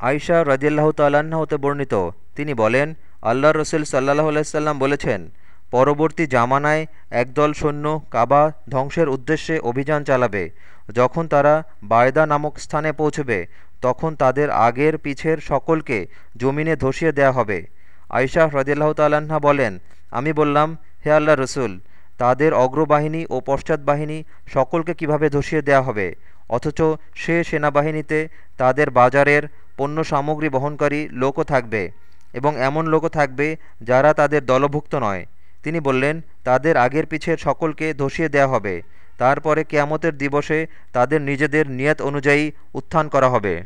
আয়শা রদিয়াল্লাহ তাল্লাহ্ন হতে বর্ণিত। তিনি বলেন আল্লাহ রসুল সাল্লাহ আলাইসাল্লাম বলেছেন, পরবর্তী জামানায় একদল সৈন্য কাবা ধ্বংসের উদ্দেশ্যে অভিযান চালাবে। যখন তারা বায়দা নামক স্থানে পৌঁছবে, তখন তাদের আগের পিছের সকলকে জমিনে ধসিয়ে দেয়া হবে। আয়শা রদিয়াল্লাহ তাল্লাহা বলেন, আমি বললাম, হে আল্লাহ রসুল, তাদের অগ্রবাহিনী ও পশ্চাৎবাহিনী সকলকে কীভাবে ধসিয়ে দেয়া হবে? অথচ সে সেনাবাহিনীতে তাদের বাজারের পণ্য সামগ্রী বহনকারী লোকও থাকবে এবং এমন লোকও থাকবে যারা তাদের দলভুক্ত নয়। তিনি বললেন, তাদের আগের পিছের সকলকে ধসিয়ে দেয়া হবে। তারপরে কেয়ামতের দিবসে তাদের নিজেদের নিয়ত অনুযায়ী উত্থান করা হবে।